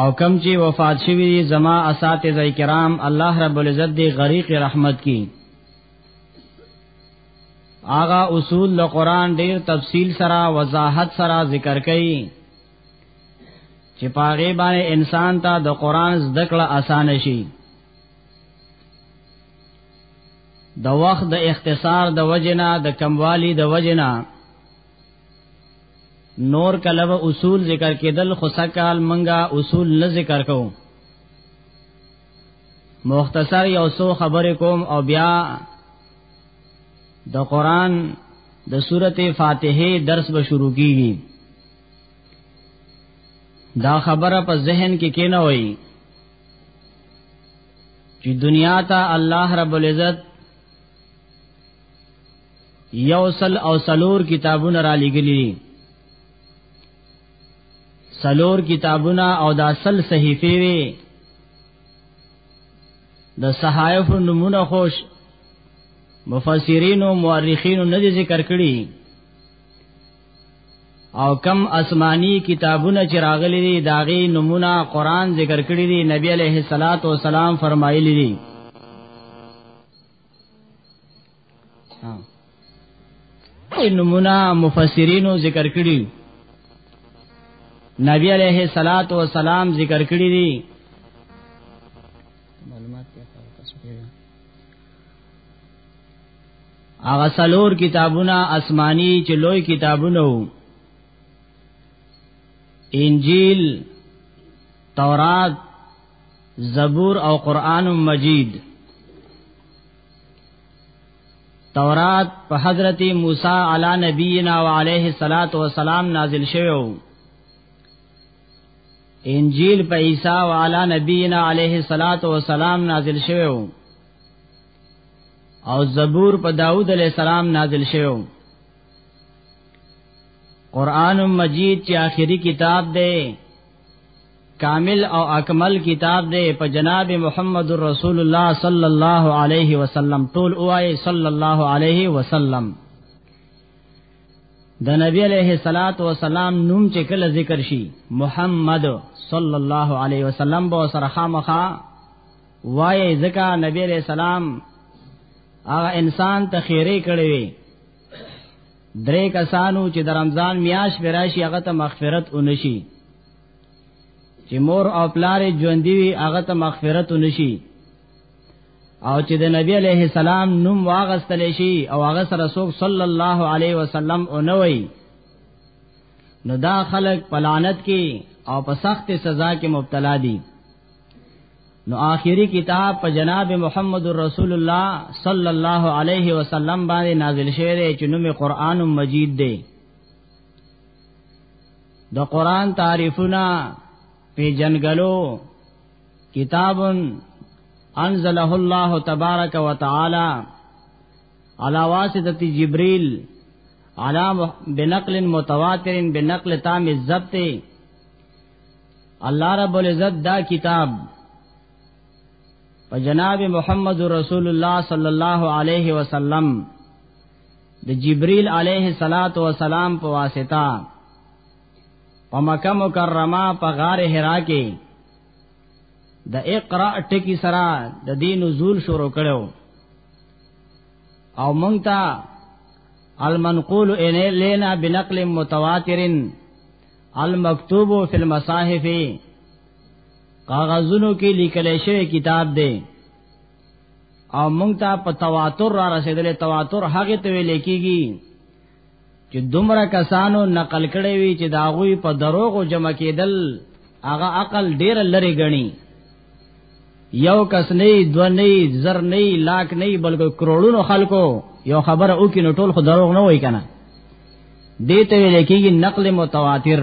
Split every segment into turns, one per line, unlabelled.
او کم چې وفات شوی دی زما اساتذه کرام الله رب العزت دی غریق رحمت کی آغا اصول له قران ډیر تفصیل سره وضاحت سره ذکر کړي چې پاغه باندې انسان ته د قران زده کړه اسان شي د وخت د اختصار د وجنا د کموالی د وجنا نور کله به اصول ذکر کېدل خو سکال منګه اصول نه ذکر کوو مختصر یو څو خبرې کوم او بیا د قران د سورته فاتحه درس به شروع کیږي دا خبره په ذهن کې کینه وای چې دنیا ته الله رب العزت یوصل او سلور کتابونه را لګلی سلور کتابونه او دا سل صحیفه وی د صحائف نمونه خوش مفسرین او مورخین نه ذکر کړي او کم آسمانی کتابونه چې راغلي دي داغي نمونه قران ذکر کړی دي نبی عليه الصلاه والسلام فرمایلی دي نمونه مفسرینو ذکر کړی نبی علیہ الصلات والسلام ذکر کړی دی معلومات ته تاسو پیدا هغه سلور کتابونه آسمانی چې لوی کتابونه وو انجیل تورات زبور او قران مجید تورات په حضرت موسی علی نبینا و علیه الصلاۃ والسلام نازل شوو انجیل په عیسی و علی نبینا علیه الصلاۃ والسلام نازل شوو او زبور په داوود علیه السلام نازل شوو قران مجید چې آخري کتاب دی کامل او اکمل کتاب دی په جناب محمد رسول الله صلی الله علیه وسلم ټول اوای صلی الله علیه وسلم د نبی علیہ الصلات والسلام نوم چې کله ذکر شي محمد صلی الله علیه وسلم به سره خامخا وای ځکه نبی علیہ السلام هغه انسان ته خیره کړی وي درې کسانو چې د رمضان میاش براشي هغه ته مغفرت ونشي چې مور او پلار ژوندۍ وي هغه ته مغفرت نشي او چې د نبی علیه السلام نوم واغستل شي او هغه سره رسول صلی الله علیه وسلم او نه وي نو دا خلق پلانت کې او په سخت سزا کې مبتلا دي نو آخري کتاب په جناب محمد رسول الله صلی الله علیه وسلم باندې نازل شوی دی چې نوم قرآن مجید دی د قران تعریفونه په جنګلو کتاب انزله الله تبارک وتعالى على واسطه جبريل على بنقل متواتر بنقل تام الضبط الله رب العزت دا کتاب په جناب محمد رسول الله صلی الله علیه وسلم د جبريل عليه صلوات و سلام په واسطه په مکه مکرمه په غار حرا کې د اقرا ټکی سره د دین نزول شروع کړو او مونږ ته المنقول ان لینا بنقل متواتر المکتوب فی المصاحف کاغذونو کې لیکل شوی کتاب دی او مونږ ته په تواتر را رسیدلې تواتر هغه ته ویل کیږي چې دومره کسانو نقل کړي وي چې داغوی په دروغو جمع کېدل هغه عقل ډیر لری غني یو کس نه دو نه زر نه لاک نه بلکې کروڑونو خلکو یو خبره او کې نو ټول خو دروغ نه وای کنه دې ته ویل کېږي نقل متواتر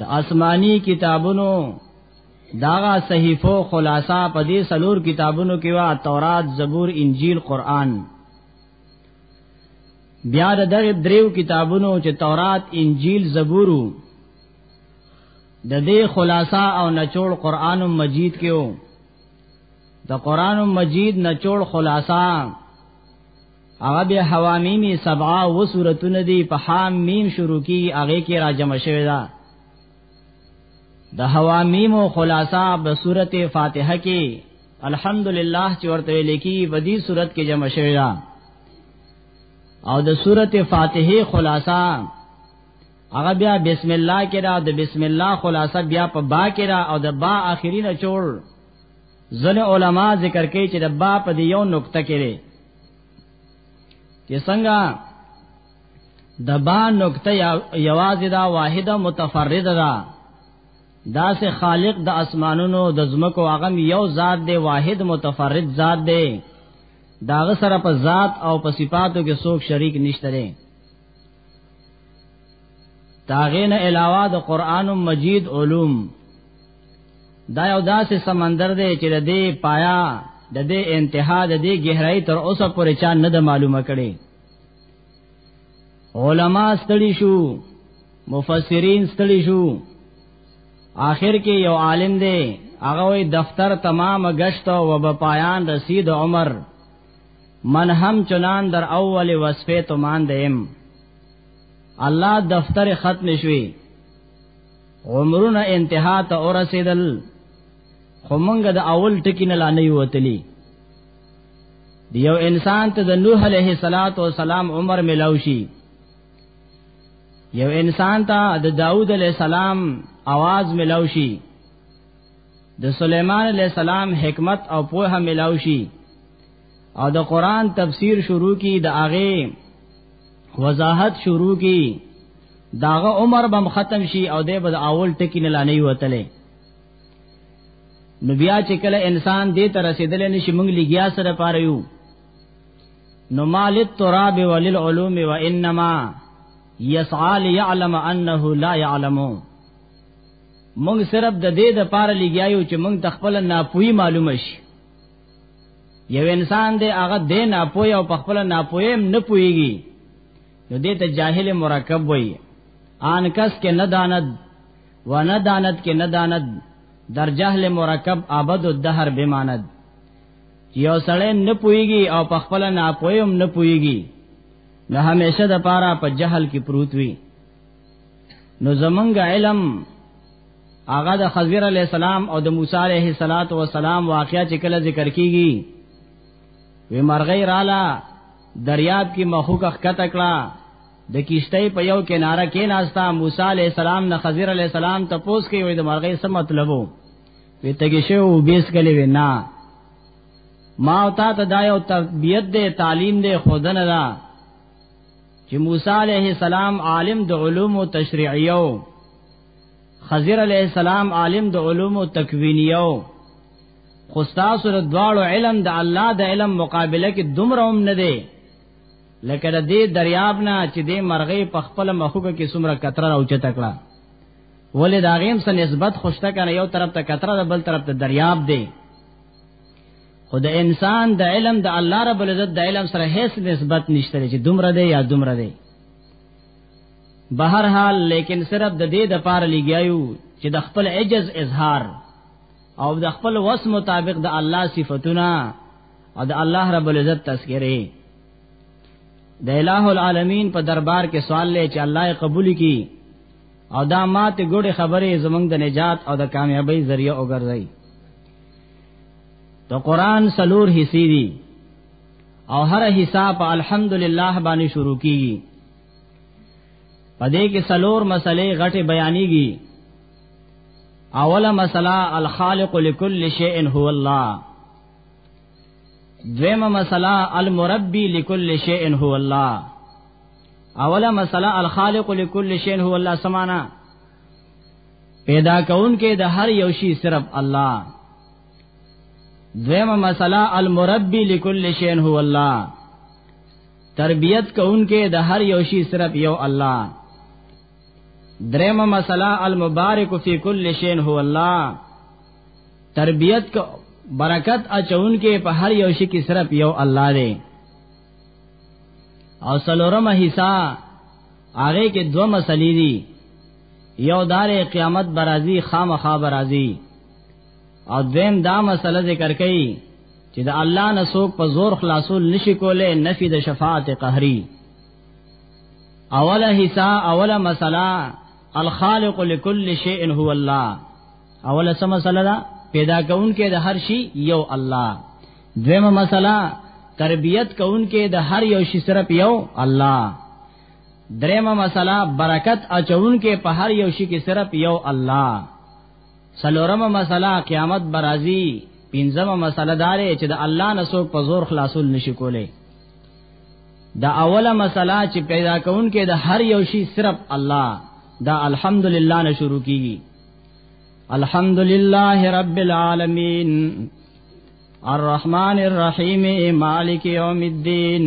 د آسمانی کتابونو داغه صحیفو خلاصہ په دې سلور کتابونو کې وا تورات زبور انجیل قران بیا د دغه دریو کتابونو چې تورات انجیل زبورو د دې خلاصہ او نچوړ قران مجید کې وو د قران مجید نچوړ خلاصہ هغه به حوامیم سبعه و سورتونه دی په حام میم شروع کی هغه کې راجم شوی دا د حوامیم او خلاصہ په سورته فاتحه کې الحمدلله چې ورته لیکي په دې صورت کې جمع شوی دا او د سورته فاتحه خلاصہ هغه بیا بسم الله کې دا د بسم الله خلاصہ بیا په با کې دا او د با اخرینه چور ځنه علما ذکر کوي چې د با په دی یو نقطه کې لري چې څنګه د با نقطه یوازې دا واحده متفرده ده دا سه خالق د اسمانونو د زمکو هغه یو ذات دی واحد متفرد ذات دی داغه سره په ذات او په صفاتو کې څوک شریک نشته داغین علاوه د قران مجید علوم دا یو داسې سمندر دی چې د دې پایا د دې انتها د دې گہرائی تر اوسه پورې چا نه د معلومه کړي علما ستړي شو مفسرین ستړي شو آخر کې یو عالم دی هغه دفتر تمام گشت او وب پایان رسید عمر من هم چنان در اول وصفه تو مان دیم الله دفتر ختم شوی عمرونه انتها ته ورسېدل خو مونږ د اول ټکی نه لانه یو وتلی دیو انسان ته د نوح علیه صلوات و سلام عمر ملاو شي یو انسان ته د داوود علیه السلام आवाज ملاو شي د سليمان عليه السلام حکمت او پوهه ملاو شي او د قران تفسیر شروع کی د هغه وضاحت شروع کی داغه عمر بم ختم شي او د بد اول ټکی نه لانی وتلې نو بیا چې کله انسان دې تر رسیدل نشي موږ لګیا سره پاره یو نو مال التراب وللعلوم وانما يسعى ليعلم انه لا يعلمون مونږ صرف د دې د پاره لګیایو چې مونږ تخپل ناپوهي معلومه شي یو انسان دې هغه دې ناپوهي او خپل ناپوهي نه پوهیږي نو دې ته جاهل مرکب وایي آن کس کې نه داند و نه داند کې نه داند در جهل مرکب ابد الدهر بماند یو سړی نه پوهیږي او خپل ناپوهي هم نه پوهیږي نو همیشه د پاره په جهل کې پروت وي نو زمونږ علم هغه د خضر علی السلام او د موسی علیه الصلاۃ والسلام واقعیا چې کله ذکر کیږي وی مرغی رالا دریاب کې مخوک خکته کړه د کیشته په یو کناره کې ناستا موسی علیه السلام نه خضر علیه السلام ته پوس کې وی د مرغی څه مطلبو وی تګی شو او بیس کلی وی نه ما او تا ته دا یو تربیت دی تعلیم دی خودنه ده چې موسی علیه السلام عالم د علوم تشریعیو خضر علیه السلام عالم د علوم تکوینیو خو تاسو د دواړو علم د الله د علم مقابله کې دومره هم نه دی لکه د دې دریاب نه چې د مرغې په خپل مخوګه کې څومره کتره او چته کړه ولې دا غیم سره نسبت خوشته کنه یو طرف ته کتره د بل طرف ته دریاب دی خو د انسان د علم د الله رب العزت د علم سره هیڅ نسبت نشته چې دومره دی یا دومره دی بهر حال لیکن صرف د دې د پاره لګیایو چې د خپل عجز اظهار او د خپل وس مطابق د الله صفاتونه او د الله رب العزت تذکره د الہ العالمین په دربار کې سوال لې چې الله قبول کړي او دا ماته ګوډه خبره زمونږ د نجات او د کامیابی ذریعہ وګرځي د قران سلور حصے دي او هر حصہ په الحمدلله باندې شروع کیږي پدې کې سلور مسلې غټه بیانېږي اوله مسله الخالق لكل شيء هو الله دویمه مسله المربي لكل شيء هو الله اوله مسله الخالق لكل شيء هو الله سمانا پیدا کون کې د هر یو شی صرف الله دویمه مسله المربی لكل شی هو الله تربیت کون کې د هر یو شی صرف یو الله دریمه مسله المبارک فی کل شی هو الله تربیت کو برکت اچون کې په هر یو شی کې صرف یو الله دی او سلورمه حصہ هغه کې دوه مسلې دي یو دار قیامت برازي خامخا برازي او دیم دا مسله ذکر کړي چې د الله نسوک په زور خلاصول نشي کوله نفي د شفاعت قهري اوله حصہ اوله مسله الخالق لكل شيء هو الله اوله سم مسله دا پیدا کون کې د هر شي یو الله دیمه مسله تربیت کون کې د هر یو شي صرف یو الله دریمه مسله برکت اچون کې په هر یو شي کې صرف یو الله سلورمه مسله قیامت برازي پنځمه مسله دارې چې د الله نسوک په زور خلاصول نشي کولای دا اوله مسله چې پیدا کون کې د هر یو شي صرف الله دا الحمدلله نه شروع کیږي الحمدلله رب العالمین الرحمن الرحیم مالک یوم الدین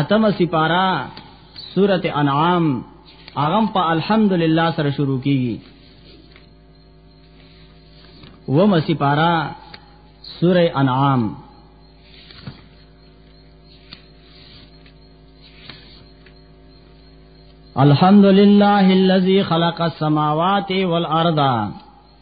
اتم سپارا سورت انعام اغم په الحمدلله سره شروع کیږي و مسی پارا سوره انعام الحمد لله الذي خلق السماوات والارض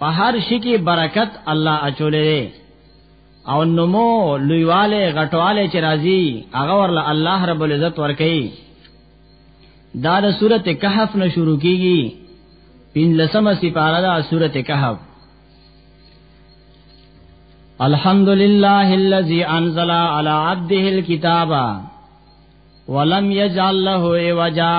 په هر شي کې برکت الله اچولې او نمو لویواله غټواله چې راځي هغه ورله الله رب العزت ورکړي دا د سورته کهف نه شروع کیږي پین لسمه سپاره دا سورته کهف الحمد لله الذي انزل على عبده الكتاب ولم يجعل له عوجا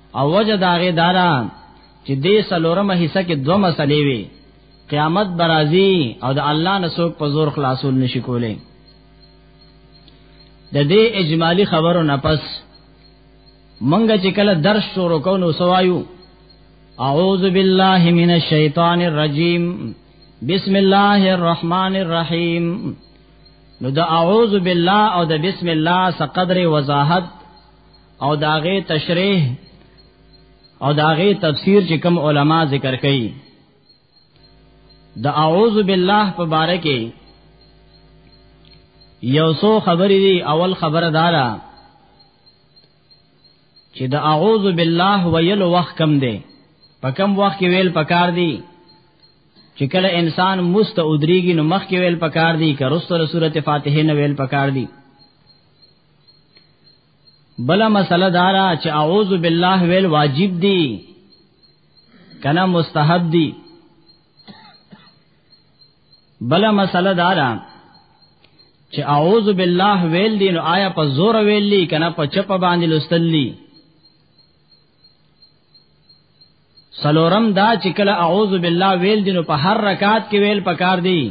او وجه داغه دارا چې دې سلورمه حصہ کې دوه مسلې وي قیامت برازي او د الله نسوک په زور خلاصول نشي کولای د دې اجمالی خبرو نه پس منګه چې کله درس شروع کو نو سوایو اعوذ بالله من الشیطان الرجیم بسم الله الرحمن الرحیم نو د اعوذ بالله او د بسم الله سقدر وضاحت او داغه تشریح او داغه تفسیر چې کوم علما ذکر کړي د اعوذ بالله په باره کې یو سو خبرې دی اول خبره دارا چې د اعوذ بالله ویلو وخت کم دی په کم وخت کې ویل پکار دی چې کله انسان مست ادریږي نو مخ کې ویل پکار دی که رسول سورته فاتحه نه ویل پکار دی بلا مسله دارا چې اعوذ بالله ویل واجب دی کنا مستحب دی بلا مسله دارا چې اعوذ بالله ویل دی نو آیا په زور ویل دی کنا په چپ باندې لستل دی سلورم دا چې کله اعوذ بالله ویل دینو په هر رکعت کې ویل پکار دی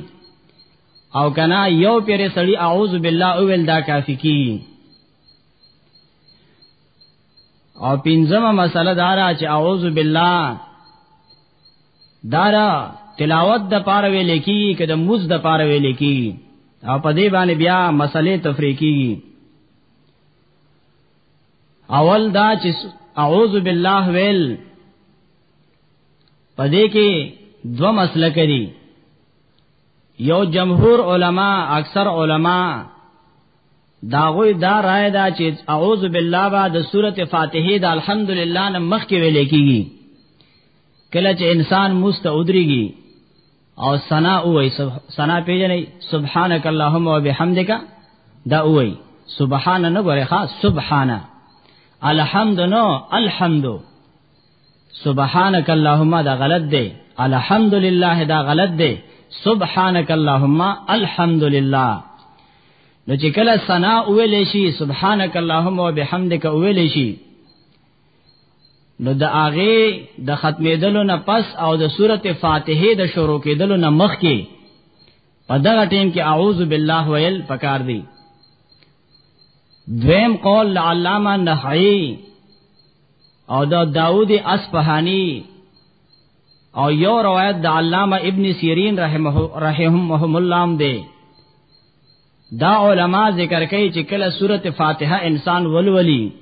او کنا یو پیر سړی اعوذ بالله اول دا کافی کی او پنځمه مسله دارا چې اعوذ بالله دارا تلاوت د پاره ویل کی کده موز د پاره ویل کی او په دې باندې بیا مسلې تفریقی اول دا چې اعوذ بالله ویل پدې کې دو مسلک دي یو جمهور علما اکثر علما داغوی دا رائے دا چې اعوذ بالله با د سورته فاتحه د الحمدلله نه مخ کې ویل کیږي کله چې انسان مست ودريږي او ثنا وای ثنا پیژنې سبحانك اللهم وبحمدك دا وای سبحان نه غره ها سبحان الحمد نو الحمد سبحانك اللهم دا غلط دی الحمد لله دا غلط دی سبحانك اللهم الحمد لله نو چې کله ثنا ویل شي سبحانك اللهم وبحمدك ویل شي نو د هغه د ختمېدلو نه پس او د سورته فاتحه د شروع کېدلو نه مخکې په دغه ټیم کې اعوذ بالله ویل پکار دی دویم قول علامه نحعی او دا داوود اصفهانی او یو روایت د علامه ابن سیرین رحمه رحمهم الله هم دی دا علما ذکر کوي چې کله سوره فاتحه انسان ولولي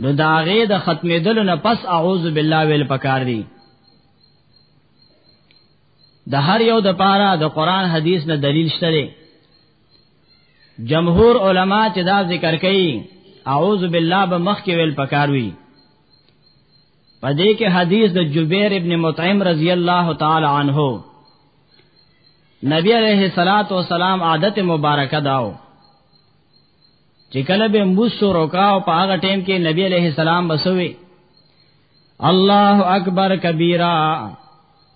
نو دا غې د ختمېدل نه پس اعوذ بالله ویل پکار دي د هر یو د پاره د قران حدیث نه دلیل شته جمهور علما چې دا ذکر کوي اعوذ بالله به مخ کې ویل پکاروي پدې کې حدیث د جبیر ابن مطعم رضی الله تعالی عنہ نبی علیہ الصلات والسلام عادت مبارکه داو چې کله به موسو روکاو په هغه ټیم کې نبی علیہ السلام بسوي الله اکبر کبیره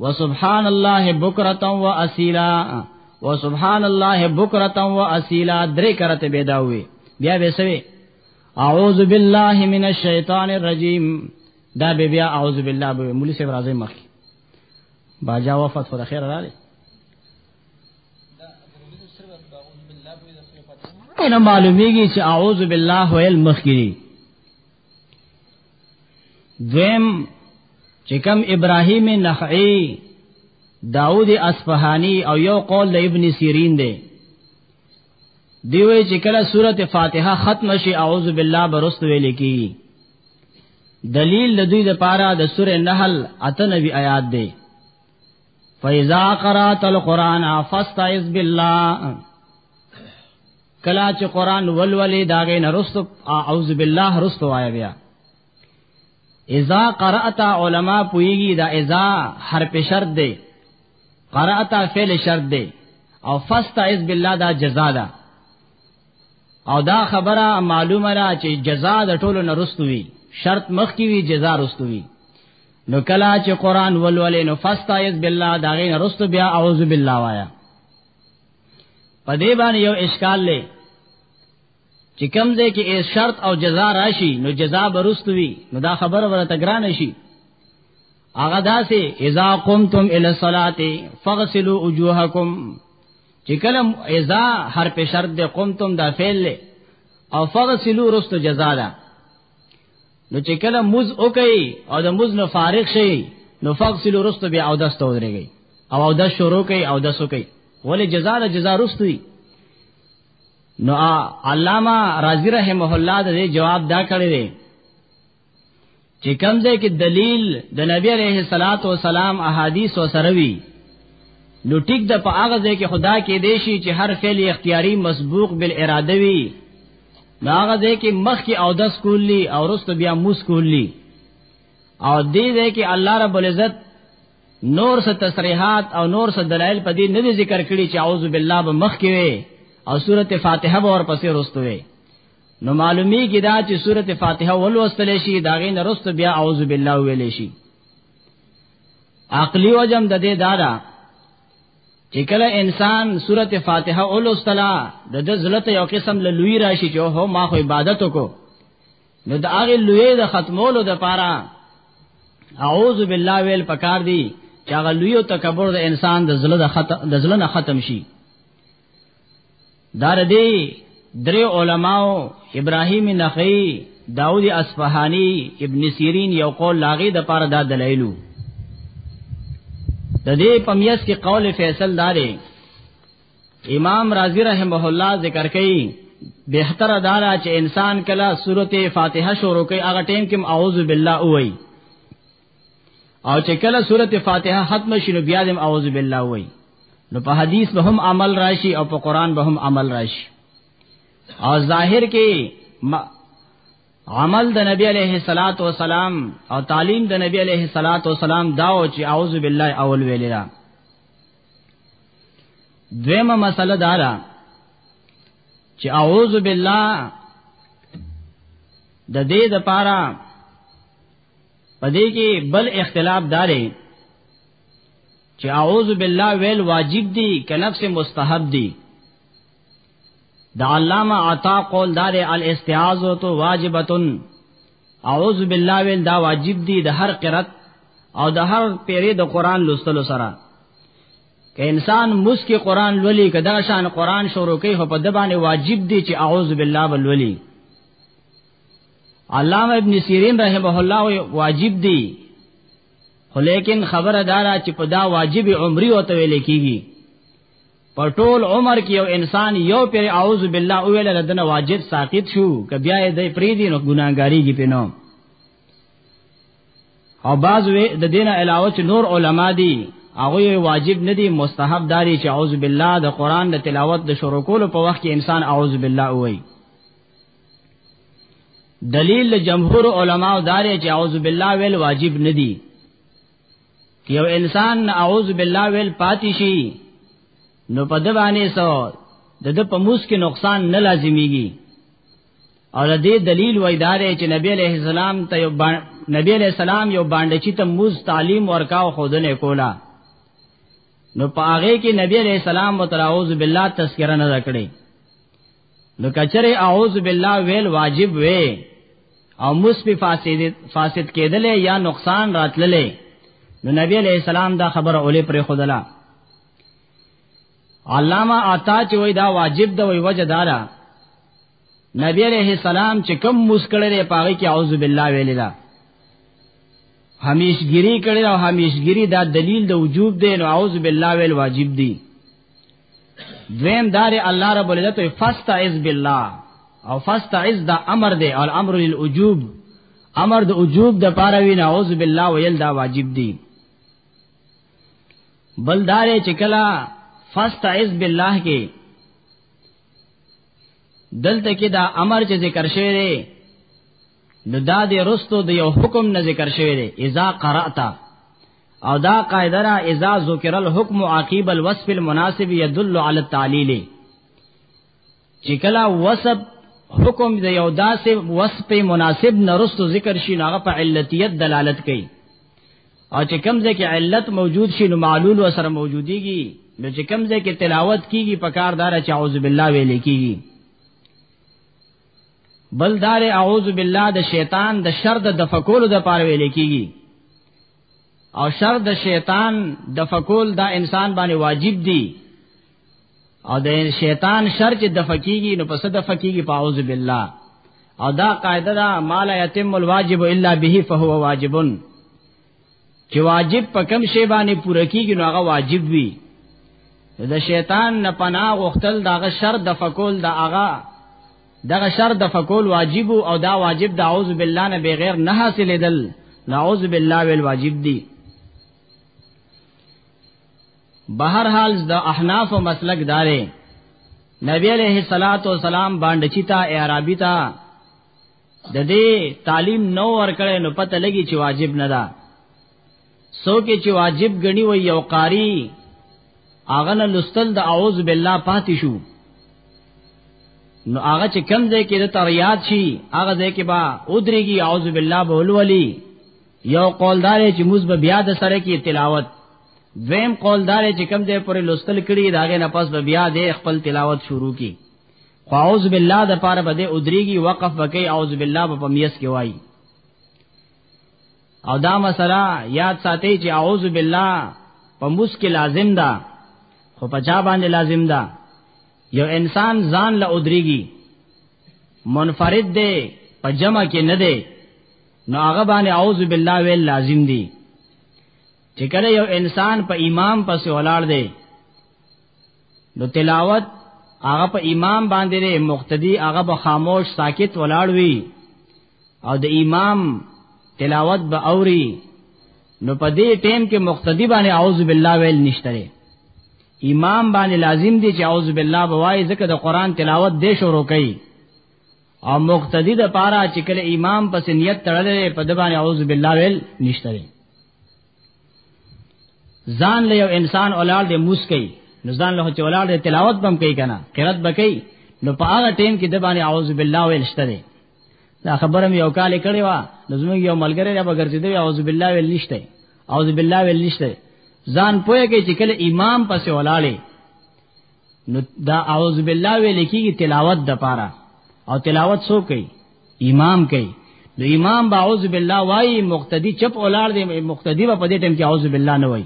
وسبحان الله بکرتا و اسیلا وسبحان الله بکرتا و اسیلا درې کرته به دا وی بیا به سوي اعوذ بالله من الشیطان الرجیم دا به بیا اعوذ بالله به مولوی صاحب راځي مخ باجا وفات خو د خیر راځي نه معلومیږي چې اعوذ بالله ویل مخکې دویم چې کوم ابراهیم نخعی داود اصفهانی او یو قول د ابن سیرین دی دی وی چې کله سورته فاتحه ختم شي اعوذ بالله برست ویل کی دلیل د دوی لپاره د سوره نحل اته نبی آیات دی فاذا قرات القران فاستعذ بالله کلا چې قران ولولې داغه نرستو اعوذ بالله رستو آیا بیا اذا قرات علما پویږي دا اذا هر په شرط دی قرات فعل شرط دی او فاستعذ بالله دا جزا ده او دا خبره معلومه را چې جزا د ټولو نرستو وی شرط مخ کی وی جزا رستو وی نو کلا چې قران ولولې نو فاستعذ بالله دا غي نرستو بیا اعوذ بالله وایا په دې باندې یو اشکال لې چې کوم ځای کې یې شرط او جزا راشي نو جزا برستوي نو دا خبر ورته ګران شي هغه داسې اذا قمتم الى الصلاه فاغسلوا وجوهكم چې کله اذا هر په شرط د قمتم دا فعل او فاغسلوا رست جزا ده نو چې کله موز وکي او د موز نه فارغ شي نو فغسل رست بیا او دست ودرېږي او او دست شروع کوي او دست کوي ولې جزاء له جزاء رست دي نو علامہ رازی رحمه الله د جواب دا کړی دی چې کمزه کې دلیل د نبی عليه الصلاة والسلام احادیث او سروي نو ټیک د په هغه ځای کې خدا کې دیشي چې هر فعل اختیاري مسبوق بالاراده وي ناغه دې کې مخ کې او دس کولی او رست بیا موس کولی او دې دې کې الله رب العزت نور څه تصریحات او نور څه دلایل په دې نه ذکر کړي چې اعوذ بالله به مخ کې وي او سورته فاتحه به ورپسې رستوي نو معلومی کی دا چې سورته فاتحه ولوستل شي دا غي نرست بیا اعوذ بالله ویل شي عقلی وجم د دې دادا چې کله انسان سورته فاتحه اولوستلا د د زلت یو قسم له لوی راشي چې هو ما خو عبادت وکړو نو د هغه لوی د ختمولو د پاره اعوذ بالله ویل پکار دی چې هغه لوی او تکبر د انسان د زلت د زلت ختم شي دار دی درې علماو ابراهیم نخعی داود اصفهانی ابن سیرین یو قول لاغه د پاره دا دلایلو د دې پمیس کې قول فیصل دارې امام رازی رحمه الله ذکر کوي بهتر دارا چې انسان کله سورته فاتحه شروع کوي هغه ټیم کې اعوذ بالله وایي او چې کله سورته فاتحه ختم شینو بیا دم اعوذ بالله وای نو په حدیث به هم عمل راشي او په قران به هم عمل راشي او ظاهر کې عمل د نبی علیه الصلاۃ والسلام او تعلیم د نبی علیه الصلاۃ والسلام دا او چې اعوذ بالله اول ویل را دویمه مسله دارا چې اعوذ بالله د دې د پاره پدې کې بل اختلاف دارې چې اعوذ بالله ویل واجب دي که نفس مستحب دي دا علامه عطا قول دار الاستعاذ تو واجبتن اعوذ بالله ویل دا واجب دي د هر قرات او د هر پیری د قران لوستلو سره که انسان مسکی قران لولي که دا شان قران شروع کوي په د باندې واجب دي چې اعوذ بالله ولولي علامه ابن سیرین رحمه الله واجب دی خو لیکن خبره دارا چې په دا واجب عمری او تویل کیږي په ټول عمر کې یو انسان یو پر اعوذ بالله او ویل دنه واجب ساقط شو ک بیا دې پری دین او ګناګاری کې پینو او بعض د دینه علاوه چې نور علما دي هغه واجب نه دي مستحب داري چې اعوذ بالله د قران د تلاوت د شروع کولو په وخت کې انسان اعوذ بالله وایي دلیل جمهور علما او دار چې اعوذ بالله ویل واجب ندی که یو انسان اعوذ بالله ویل پاتې شي نو په د باندې سو د د پموس کې نقصان نه لازمیږي او د دې دلیل وای دار چې نبی علیہ السلام ته یو نبی علیہ السلام یو باندې چې تموز تعلیم ورکاو خودنه کولا نو پاغه کې نبی علیہ السلام متراوز بالله تذکرہ نه کړی نو کچره اعوذ بالله ویل واجب وې او مس په فاسد فاسد کېدل یا نقصان راتللې نو نبی علیہ السلام دا خبره اولې پر خودلا علامہ عطا چې وای دا واجب دی وای وجه دارا نبی علیہ السلام چې کم مسکړلې پاږي کې اعوذ بالله ویل دا همیشګری کړي او همیشګری دا دلیل د وجوب دی نو اعوذ بالله ویل واجب دی دویم دار الله رب العزت فاستعذ بالله او فاستعذ دا امر دی او امر للوجوب امر د وجوب د پاره وی نعوذ بالله ویل دا واجب دی بلدار چکلا فاستعذ بالله کې دلته کې دا امر چې ذکر شوی دی نو دا د رستو د یو حکم نه ذکر شوی دی اذا قرأتا او دا قاعده را اذا ذکر الحكم عقيب الوصف المناسب يدل على التعليل چې کله وصف حکم د یو داسې وصف مناسب نرستو ذکر شي ناغه په علتیت دلالت کوي او چې کوم ځای کې علت موجود شي نو معلول و سره موجوديږي نو چې کوم ځای کې تلاوت کیږي په کار دار چې اعوذ بالله ویل کیږي بلدار اعوذ بالله د شیطان د شر د دفقولو د پاره ویل کیږي او شر د شیطان د فقول دا انسان باندې واجب دی او د شیطان شر چې د فقېږي نو پس د فقېږي پاوذ بالله او دا قاعده دا مال یتم الواجب الا به فهو واجبن چې واجب په کم شی باندې پوره کیږي نو هغه واجب وي د شیطان نه پناه غوښتل دغه شر د فکول د هغه دغه شر د فکول واجب او دا واجب د اعوذ بالله نه بغیر نه حاصلېدل نعوذ بالله ویل واجب دي بهر حال د احناف او مسلک دارې نبی علیہ الصلات والسلام باندې چیتا اعرابی تا د دې تعلیم نو ورکړې نو پته لګي چې واجب نه ده څوک چې واجب غني وي یو قاری هغه نه لستل د اعوذ بالله پاتې شو نو هغه چې کم ځای کې د تریاد شي هغه ځای کې با اودريږي اعوذ بالله بولولي یو قولدار چې موږ به بیا د سره کې تلاوت دویم قولدار چې کم ځای پر لستل کړي داګه نه پس به بیا د خپل تلاوت شروع کی خو اعوذ بالله د پاره بده ادریږي وقف وکي اعوذ بالله په پمیس کې وای او دا مسله یاد ساتي چې اعوذ بالله په موس کې لازم ده خو په چا باندې لازم ده یو انسان ځان له ادریږي منفرد دی په جمع کې نه دی نو هغه باندې اعوذ بالله ویل لازم دی چې کله یو انسان په امام پسې ولاړ دی نو تلاوت هغه په امام باندې دی مقتدی هغه به خاموش ساکت ولاړ وي او د امام تلاوت به اوري نو په دې ټیم کې مقتدی باندې اعوذ بالله ویل نشته امام باندې لازم دی چې اعوذ بالله بوای ځکه د قران تلاوت دې شروع کړي او مقتدی د پاره چې کله امام پس نیت تړلې په د باندې اعوذ بالله ویل نشته ځان له یو انسان اولاد دې موس کوي نو ځان له چې اولاد تلاوت بم کوي کنه قرات بکې نو په هغه ټیم کې د باندې اعوذ بالله ویل شته دي دا خبره مې یو کال کړې و نو زموږ یو ملګری را بغرځې دی اعوذ بالله ویل نشته اعوذ بالله ویل نشته ځان پوهه کې چې کله امام پسې ولاړې نو دا اعوذ بالله ویل کیږي تلاوت د پاره او تلاوت سو کوي امام کوي نو امام با اعوذ بالله وای مقتدی چپ اولار دی مقتدی په دې ټیم کې اعوذ بالله نه وای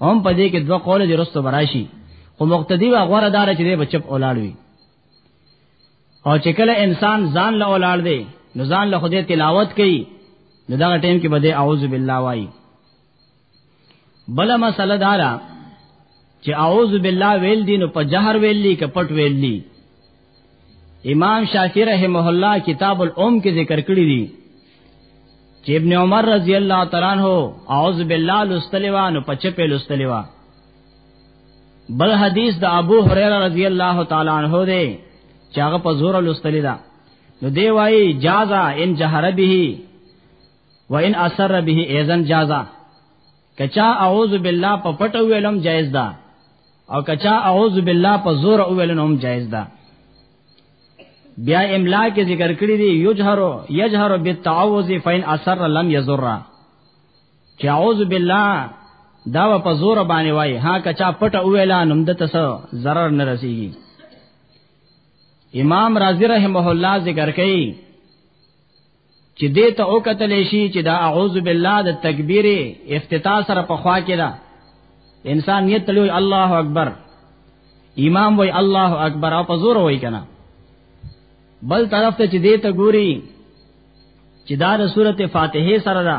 هم په دې کې دوه قول دي رستو براشي خو مقتدی وا غوړه دار چې دی بچپ اولار وي او چې کله انسان ځان له اولار دی نو ځان له خدای تلاوت کوي نو دا ټیم کې بده اعوذ بالله وای بل مسله دارا چې اعوذ بالله ویل دي نو په جهر ویل دي که پټ ویل دي امام شافعی رحمه الله کتاب الام کې ذکر کړی دي چې ابن عمر رضی الله تعالی عنہ اعوذ بالله لستلوا نو په چپه لستلوا بل حدیث د ابو هريره رضی الله تعالی عنہ دی چې هغه په زور لستلی دا نو دی وایي جازا ان جهر به وان اثر به اذن جازا کچا اعوذ بالله په پټ ویلم جایز ده او کچا اعوذ بالله په زور ویلم هم جایز ده بیا املا کې ذکر کړی دی یجهرو یجهرو بالتعوذ فین اثر لم یزر چې اعوذ بالله دا په زور باندې وای ها کچا پټ ویلا نوم د تاسو zarar نه رسیږي امام رازی رحمه الله ذکر کوي چې دې ته او قتل شي چې دا اعوذ بالله د تکبیر افتتاح سره په خوا کې دا انسان نیت تلوي الله اکبر امام وای الله اکبر او په زور وای کنه بل طرف ته چې دې ته ګوري چې دا د سورته فاتحه سره دا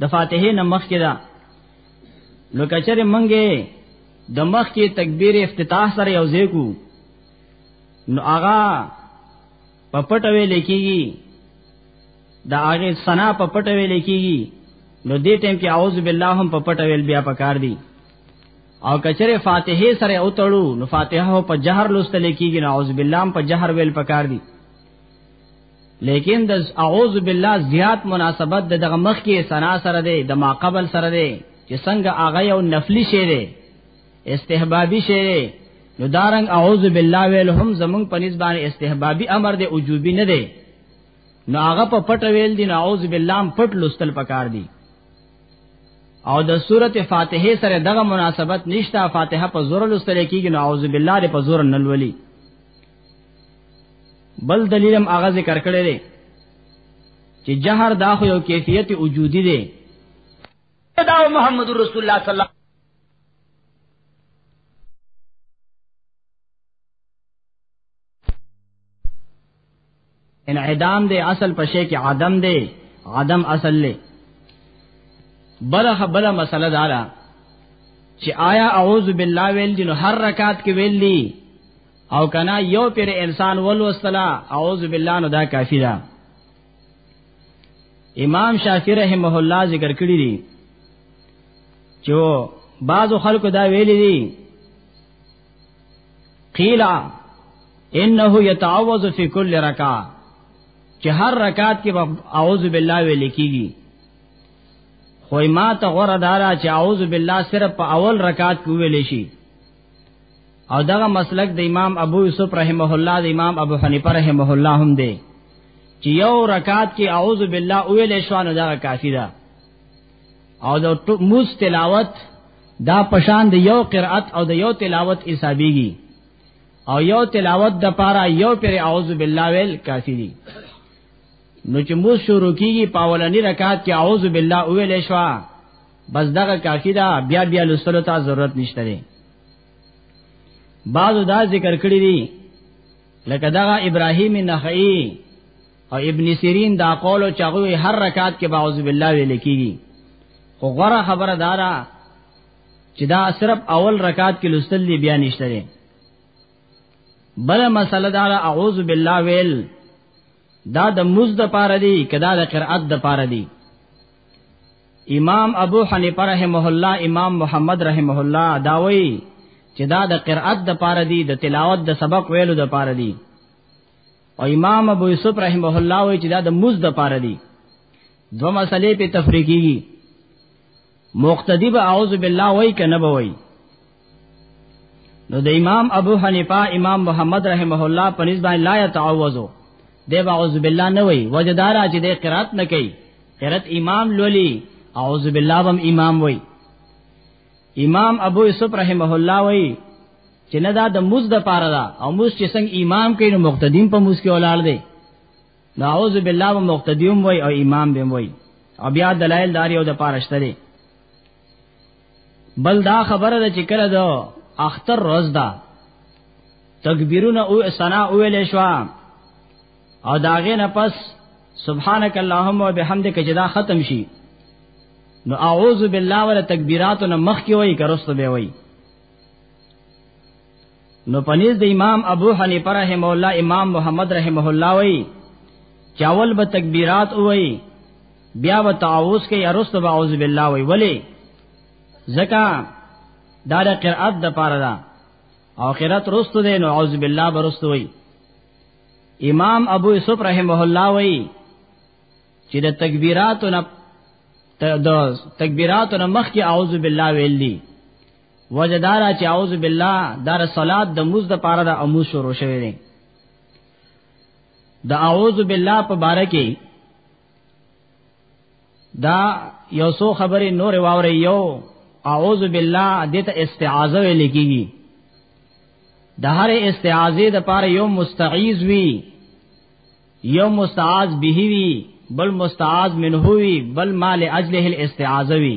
د فاتحه نه مخ کې دا نو کچره منګه د مخ کې تکبیر افتتاح سره یو ځای کو نو آغا په پټ ویل کېږي د هغه سنا په پټ ویل کېږي نو دې ټیم کې اعوذ بالله هم په پټ ویل بیا پکار دي او کچره فاتحه سره او تړو نو فاتحه په جهر لوستل کېږي نو اعوذ بالله هم په جهر ویل پکار دي لیکن د اعوذ بالله زیات مناسبت د دغه مخ کې سنا سره دی د ما قبل سره دی چې څنګه هغه یو نفلی شی دی استحبابی شری نو دارنګ اعوذ بالله ویل هم زمون په نسبت استحبابی امر دی وجوبی نه دی نو هغه په پټ ویل دی اعوذ بالله پټ لستل پکار دی او د سورته فاتحه سره دغه مناسبت نشته فاتحه په زور لستل کیږي نو اعوذ بالله په زور نه لولي بل دلیلم هغه ذکر کړی دی چې جهر دا خو یو کیفیت وجودي دی
دا محمد رسول الله صلی الله
انعدام دی اصل پشه کې عدم دی عدم اصل له بل خبره مسله دارا چې آیا اعوذ بالله ویل دي نو هر رکعت کې ویل دي او کنا یو پیر انسان ولوستلا اعوذ بالله نو دا کافی ده امام شافعی رحمه الله ذکر کړی دی چې بعضو خلکو دا ویلي دي قیل انه یتعوذ فی کل رکعه چې هر رکعت کې اعوذ بالله ویل کیږي خو ما ته غره دارا چې اعوذ بالله صرف په اول رکعت کې ویل شي او دغه مسلک د امام ابو یوسف رحمه الله د امام ابو حنیفه رحمه الله هم دی چې یو رکعت کې اعوذ بالله ویل شو نو دا کافی ده او د موس تلاوت دا پشان د یو قرأت او د یو تلاوت حسابيږي او یو تلاوت د پاره یو پر اعوذ بالله ویل کافی دي نو چې موس شروع کیږي پاولنی رکعت کې اعوذ بالله ویل شو بس دغه کافی دا بیا بیا لوستلو ته ضرورت نشته دی بعضو دا ذکر کړی دی لکه دا ابراهیم نخعی او ابن سیرین دا قول او چغوی هر رکعت کې باعوذ بالله ویل کیږي خو غره خبره دارا چې دا صرف اول رکعت کې لوستل دی بیا نشته دی بل مسله دارا اعوذ بالله ویل دا د مز د پاره دی کدا د قرأت د پاره دی امام ابو حنیفه رحمه الله امام محمد رحمه الله داوی چې دا د قرأت د پاره دی د تلاوت د سبق ویلو د پاره دی او امام ابو یوسف رحمه الله وی چې دا د موز د پاره دی دو مسلې په تفریقی مقتدی به اعوذ بالله وای کنه به وای نو د امام ابو حنیفه امام محمد رحمه الله په نسبت باندې لا يتعوذو دی با اعوذ بالله نه وای وجدار چې د قرات نه کوي قرات امام لولي اعوذ بالله بم امام وای امام ابو یوسف رحمه الله وای چې نه دا د موز د پاره دا او موز چې څنګه امام کوي نو مقتدیم په موز کې ولاړ دی نعوذ بالله بم مقتدیم وای او امام بم وای او بیا دلایل داری او د پاره شته بل دا خبره ده چې کله دا اختر روز ده تکبیرونه او ثنا ویلې شو او داغه نه پس سبحانك اللهم وبحمدك چې دا ختم شي نو اعوذ بالله ولا تکبیرات نه مخ کې وای کرسته به وای نو پنیز د امام ابو حنیفه رحم الله امام محمد رحمه الله وی چاول به تکبیرات وای بیا به تعوذ کوي ارست به اعوذ بالله وی ولی زکا دا د قرأت د پاره ده او قرأت رست ده نو اعوذ بالله برست وی امام ابو یوسف رحمه الله وی چې د تکبیرات نه د تکبیرات نه مخکې اعوذ بالله ویل دي وجدارا چې اعوذ بالله دار صلات د موز د پاره د امو شروع شوی دی د اعوذ بالله په باره کې دا یو سو خبرې نور واورې یو اعوذ بالله دته استعاذه ویل کیږي د هر استعاذه د پاره یو مستعیذ وی یو مستعاذ به وی بل مستعاذ منه وی بل مال اجله الاستعاذه وی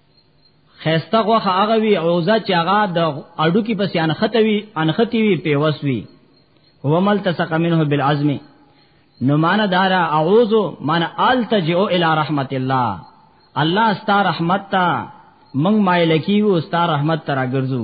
خيسته غوخه هغه وی عوزه چې هغه د اډو کې پس ان ختوي ان ختي وی پیوس وی هو مل تسق منه بالعزم نو مان دارا اعوذ مان التجئ الى رحمت الله الله استا رحمت تا من مایل کیو استا رحمت ترا ګرځو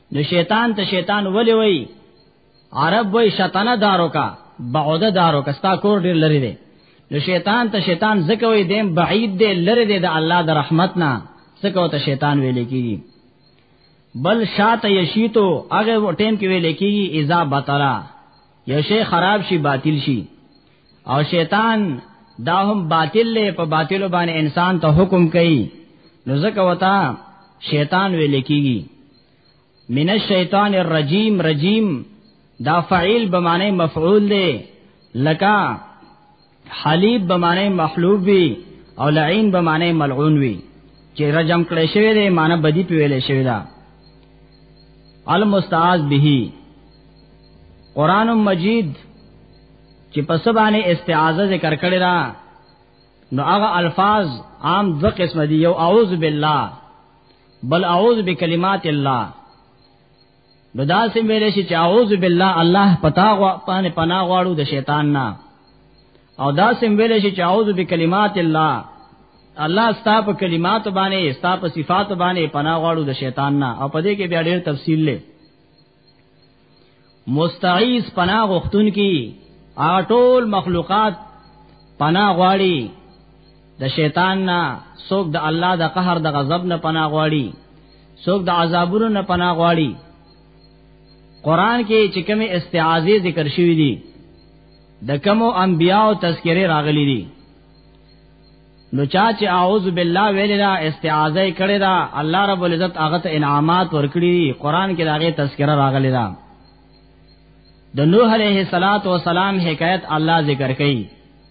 نو شیطان ته شیطان ولې وای عرب وای شیطان دارو کا بعوده دارو کا ستا کور ډیر لري دی نو شیطان ته شیطان زکه وای دیم بعید دی لری دی د الله د رحمت نه زکه ته شیطان ویل کیږي بل شات یشیتو هغه ټیم کې ویل کیږي اذا بطرا یو شی خراب شي باطل شي او شیطان دا هم باطل له په باطل باندې انسان ته حکم کوي نو ځکه وتا شیطان ویل کیږي من الشیطان الرجیم رجیم دا فعیل به معنی مفعول دی لکه حلیب به معنی محلوب وی او لعین به معنی ملعون وی چې رجم کړي شوی دی معنی بدی په ویلې شوی دا المستعاذ به قران مجید چې په سبانه استعاذہ ذکر کړی را نو هغه الفاظ عام دو قسم دي یو اعوذ بالله بل اعوذ بکلمات الله نو دا سم ویلې شي چې اعوذ بالله الله پتا غو پانه پنا غواړو د شیطان نه او دا سم ویلې شي چې اعوذ بکلمات الله الله ستا په کلمات باندې ستا په صفات باندې پنا غواړو د شیطان نه او پدې کې بیا ډېر تفصیل لې مستعیز پنا غختون کی اټول مخلوقات پنا غواړي د شیطان نه څوک د الله د قهر د غضب نه پناه غواړي څوک د عذابونو نه پناه غواړي قران کې چې کومه استعاذې ذکر شوې دي د کومو انبیاو تذکره راغلي دي نو چا چې اعوذ بالله ویل دا استعاذې کړي دا الله رب العزت هغه ته انعامات ورکړي دي قران کې داغه تذکره راغلي ده د نوح علیه الصلاۃ والسلام حکایت الله ذکر کړي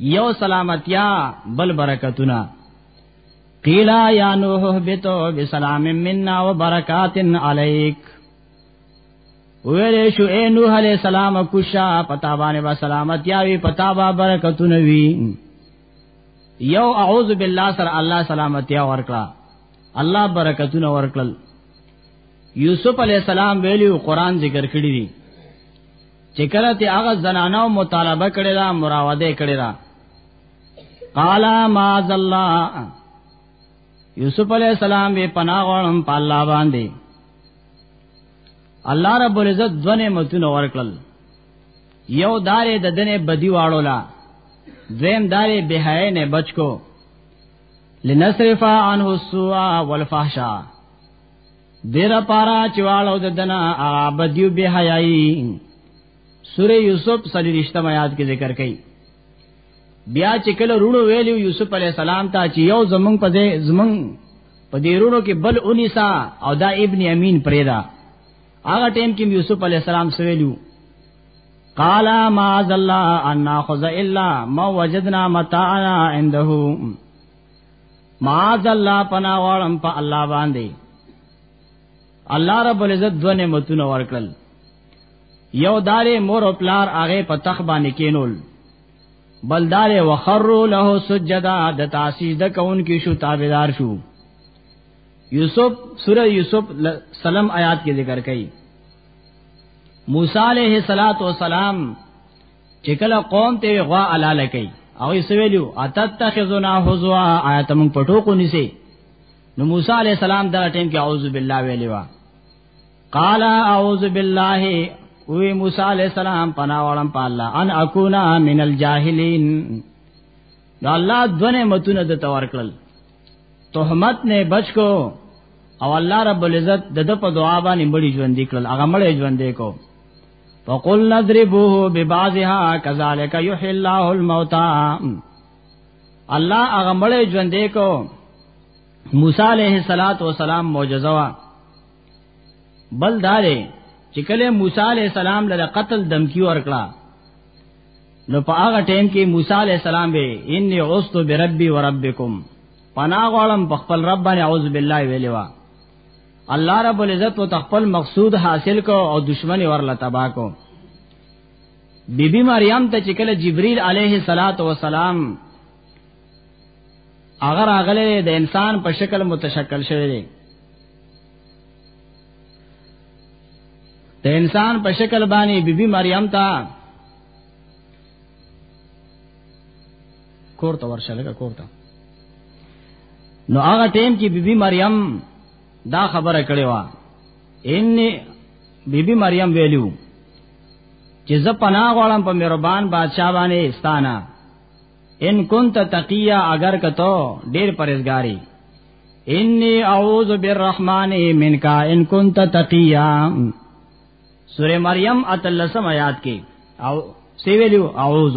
یو سلامتیا بل برکتونه قیلا یا نوح اهبتو بسلام منا وبرکات علیک ویلې شو اے نوح علیہ السلام کوشا پتا باندې با سلامتیا وی پتا با برکتونه وی یو اعوذ بالله سره الله سلامتیا ورکړه الله برکتونه ورکړل یوسف علیہ السلام ویلو قران ذکر کړی دی چې کله ته هغه زنانو مطالبه کړې دا مراوده کړې دا قال ما ذلا یوسف علی السلام به پناه غوړم په الله باندې الله رب العزت دونه متونه ورکړل یو دارې د دنه بدی واړو لا دویم دارې بهای نه بچکو لنصرف عنه السوء والفحشاء دیر پارا چوالو د دنا عبدیو بے حیائی سورہ یوسف صلی رشتم آیات کې ذکر کړي بیا چې کله رونو ویلو یوسف علی السلام ته چې یو زمون په دې زمون په دې رونو کې بل انیسا او دا ابن امین پرېدا هغه ټیم کې یوسف علی السلام سویلو قال ما ذل ان ناخذ الا ما وجدنا متاعنا عنده معاذ الله پنا غړم په الله باندې الله رب العزت دو نعمتونه ورکړل یو دارې مور او پلار هغه په تخ باندې کینول بل دارې وخروا له سجدا د تعسیز د کون کې شو تابعدار شو یوسف سورہ یوسف سلام آیات کې ذکر کړي موسی علیہ الصلات والسلام چې کله قوم ته غوا الاله کوي او یې سویلو اتتخذنا حزوا آیات مون پټو کو نسی نو موسی علی السلام دا ټیم کې اعوذ بالله ویلی وا قال اعوذ بالله وی موسی علی السلام پناوړم په الله ان اكونا من الجاهلین نو الله دونه متونه د تور کړل تهمت نه بچ کو او الله رب العزت د د په دعا باندې مړي ژوند کړل هغه مړي ژوند کو وقل نضربوه ببعضها كذلك يحيي الله الموتى الله هغه مړ ژوندې کو موسی عليه الصلاه والسلام معجزه وا بل دارې چې کله موسی عليه السلام له قتل دمکی ورکړه نو په هغه ټیم کې موسی علی السلام به انی اوست بربی وربکم پناه غواړم په خپل رب باندې اعوذ بالله ویلی و الله رب العزت و تخپل مقصود حاصل کو او دشمن ورله تبا کو بی بی مریم ته چې کله جبرئیل علیه الصلاۃ والسلام اگر اغله د انسان په شکل متشکل شوی دی د انسان په شکل باندې بی بی مریم ته کور ته ورشه لکه کور ته نو هغه ټیم کې بیبي مریم دا خبره کړې و ان بیبي مریم ویلو چې زه پناه غواړم په مهربان بادشاہ باندې استانا ان كنت تقیا اگر کته ډیر پرهیزګاری انی اعوذ بالرحمن منک ان كنت تقیا سورہ مریم اتلسم آیات کې او سی ویلو اعوذ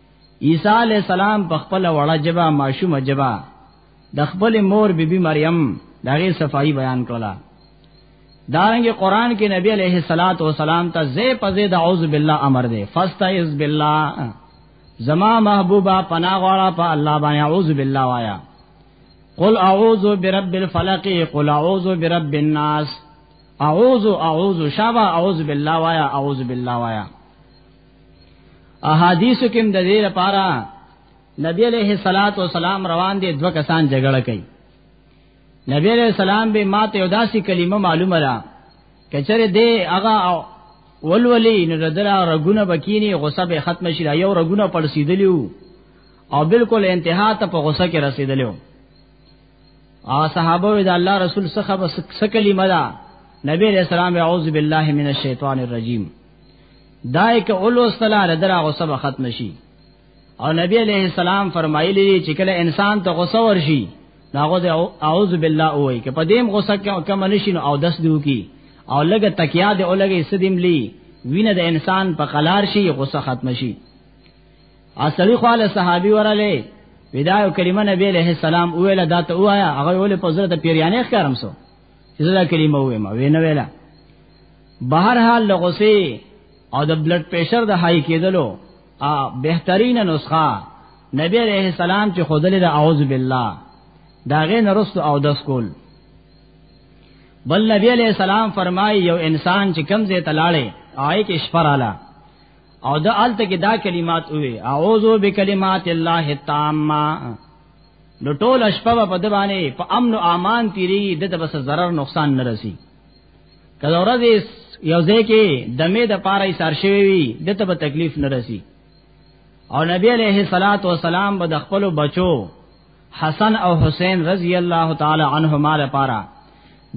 عیسی علی السلام په خپل وړه جبا ماشومه جبا د خپل مور بیبي بی مریم دغه صفائی بیان کړه دارنګ قران کې نبی علیہ الصلات والسلام ته زی پزی د اعوذ بالله امر دی فاستعذ بالله زما محبوبا پنا غواړه په الله باندې اعوذ بالله وایا قل اعوذ برب الفلق قل اعوذ برب الناس اعوذ اعوذ شابا اعوذ بالله وایا اعوذ بالله وایا احادیث کې د دې لپاره نبی علیہ الصلات والسلام روان دي دوه کسان جګړه کوي نبی علیہ السلام به ماته یو داسې کلمه معلومه را کچره دې هغه ولولي نو ددرا رګونه بکینی غصه به ختم شي یو رګونه پړسیدلیو او بالکل انتها ته په غصه کې رسیدلیو او صحابه د الله رسول څخه بس کلمه ده نبی علیہ السلام اعوذ بالله من الشیطان الرجیم دای ک اولو ستلاله درا غصه ختم شي او نبی علیہ السلام فرمایلی چې کله انسان ته غصه ورشي ناغه اعوذ بالله وای ک په دیم غصه کم نشین او دس دیو کی او لګه تکیا دی او لګه سدیم لی وینه د انسان په قلار شي غصه ختم شي اصلي خواله صحابي وراله ودایو کلمه نبی علیہ السلام ویله دا ته وایا هغه ول په زړه ته پیریانه ښکارم سو زړه کلمه وې ما وینه ویله بهر حال لغوسی او د بلډ پريشر د های کېدلو ا بهترین نسخه نبی عليه السلام چې خودلې د اعوذ بالله دا غې نرست او د سکول بل نبی عليه السلام فرمای یو انسان چې کمزې تلاړې آی کې شپراله او د الته کې دا کلمات وې اعوذ بکلمات الله التامه نو ټول شپه په دبانې په امن او امان تیری د بس zarar نقصان نه رسی کله ورځ یو ځای کې دمه د پاره یې سار شوی وي دته به تکلیف نه رسی او نبی علیہ الصلات والسلام به د خپل بچو حسن او حسین رضی الله تعالی عنهما لپاره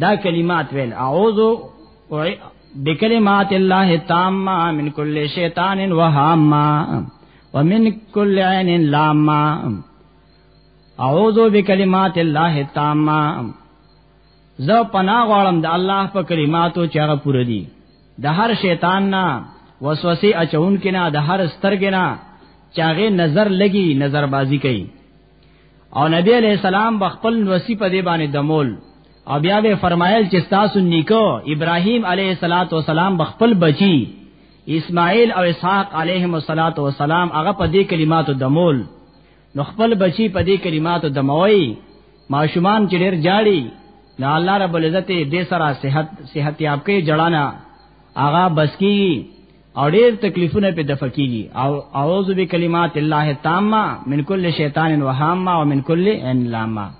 دا کلمات ویل اعوذ بکلمات الله التامه من کل شیطان وهامه ومن کل عین لامه اعوذ بکلمات الله التامه زه پناه غواړم د الله په کلماتو چې هغه پوره دي د هر شیطان نه وسوسه اچون کې نه د هر سترګ نه چاغه نظر لګي نظر بازی کوي او نبی علیہ السلام بخپل نوسی په دی باندې دمول او بیا به فرمایل چې تاسو نیکو ابراهیم علیه الصلاۃ والسلام بخپل بچی اسماعیل او اسحاق علیهم الصلاۃ والسلام هغه په دې کلماتو دمول نو خپل بچی په دې کلماتو دموي ماشومان چې ډېر جاړي نو الله رب العزت دې سره صحت صحت یاب کې جړانا آغا بس کی او ډېر تکلیفونه په دفقېږي او اعوذ بکلمات الله التامه من کل شیطان وهامه او من کل ان لامه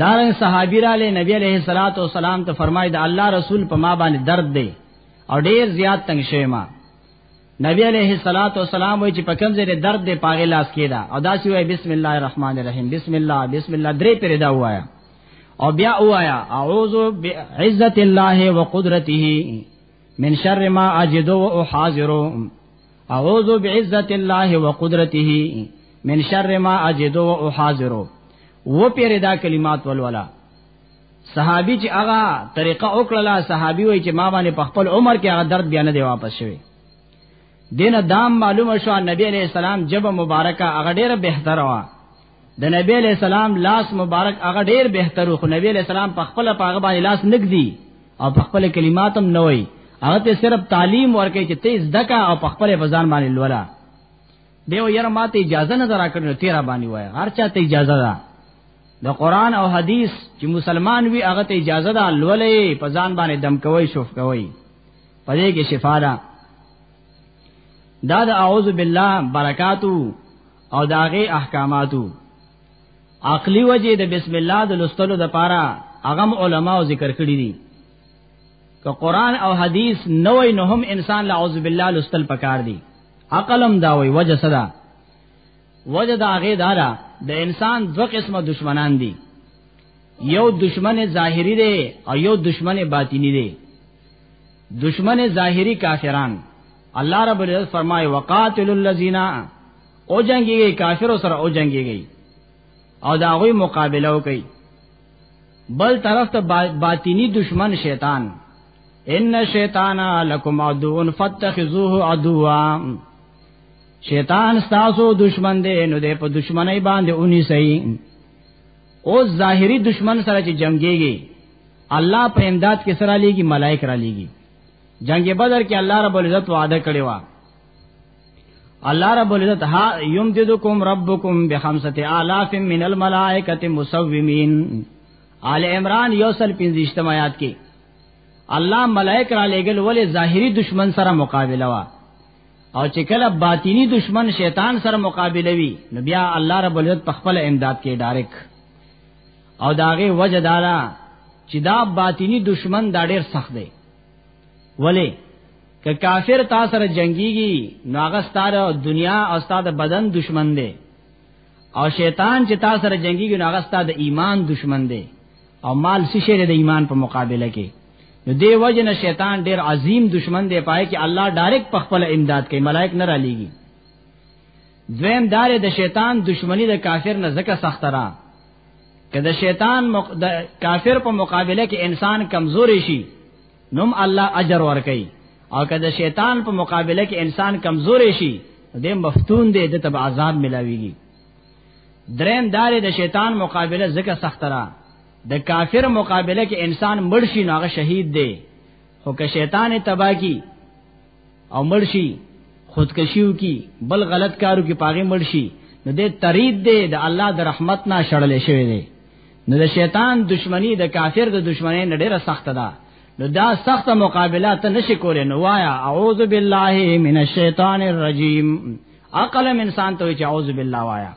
دارن صحابی را لے نبی علیہ الصلات والسلام ته فرمای د الله رسول په ما باندې درد دی او ډیر زیات تنگ شوی ما نبی علیہ الصلات والسلام وی چې په کوم ځای د درد د پاغه لاس کېدا او دا سی وی بسم الله الرحمن الرحیم بسم الله بسم الله درې پرې دا وایا او بیا وایا اعوذ بعزت الله وقدرته من شر ما اجد واحاذر اعوذ بعزت الله وقدرته من شر ما اجد واحاذر و پرې دا کلمات ولولا صحابي چې هغه طریقه وکړه صحابي وای چې ما باندې په خپل عمر کې هغه درد بیا نه دی واپس شوی دینه دام معلومه شو نبی علیہ السلام جب مبارکه هغه ډیره بهتره وا د نبی علیہ السلام لاس مبارک هغه ډیر بهتر خو نبی علیہ السلام په خپل پاغه باندې لاس نګدي او په خپل کلمات هم نه وای هغه ته صرف تعلیم ورکې چې تیز دکا او په خپل بزان باندې لولا دیو یره ماته اجازه نه درا کړو تیرا باندې وای هر چا ته اجازه ده د قران او حدیث چې مسلمان وي هغه ته اجازه ده لولې په ځان باندې دم کوي شوف کوي پدې کې شفا ده دا د اعوذ بالله برکاتو او داغه احکاماتو عقلی وجه د بسم الله د لستلو د پاره اغم علماو ذکر کړی دي که قران او حدیث نوې نه هم انسان لا اعوذ بالله لستل پکار دي عقلم دا وی وجه صدا وجه دا غې دارا د انسان دو قسمه دشمنان دي یو دشمن ظاهری دی او یو دشمن باطینی دی دشمن ظاهری کافران الله رب العزت فرمای وقاتل الذین او جنگیږي کافر سره او جنگیږي او دا غوی مقابله وکي بل طرف ته باطینی دشمن شیطان ان شیطان لکم عدو فتخذوه عدوا شیطان ستاسو دشمن دی نو دې په دشمنی باندې اونی سي او ظاهری دشمن سره چې جنگيږي الله په امداد کې سره لېږي ملائک را لېږي جنگ بدر کې الله رب العزت وعده کړی و الله رب العزت ها یمددکم ربکم بخمسه آلاف من الملائکه مسومین آل عمران یوسل پنځشتم آیات کې الله ملائک را لېګل ولې ظاهری دشمن سره مقابله وا او چې کله باطینی دشمن شیطان سره مقابله وی نو بیا الله رب العزت په خپل امداد کې ډایرک او داغه وجه دارا چې دا باطینی دشمن دا ډېر سخت دی ولی که کافر تا سره جنگیږي نو هغه ستاره دنیا او ستاره بدن دشمن دی او شیطان چې تا سره جنگي نو هغه ستاسو د ایمان دشمن دی او مال څه شی د ایمان په مقابله کې نو دی وجه نه شیطان ډیر عظیم دشمن دی پای کې الله ډایرک په خپل امداد کوي ملائک نه را لېږي دویم دار د شیطان دشمنی د کافر نه زکه سخت را که د شیطان مق... د کافر په مقابله کې انسان کمزوري شي نوم الله اجر ورکي او کله شیطان په مقابله کې انسان کمزورې شي د مفتون دی د تب عذاب ملاويږي دریم دار د شیطان مقابله زکه سخت را د کافر مقابله کې انسان مرشي ناغه شهید دی خو که شیطان تبا کی او مرشي خودکشیو کی بل غلط کارو کی پاغه مرشي نو دې ترید دې د الله د رحمت نه شړل شوی دی نو د شیطان دشمنی د کافر د دشمنی نه ډیره سخت ده نو دا سخت مقابله ته نشي کولای نو وایا اعوذ بالله من الشیطان الرجیم عقل انسان ته چې اعوذ بالله وایا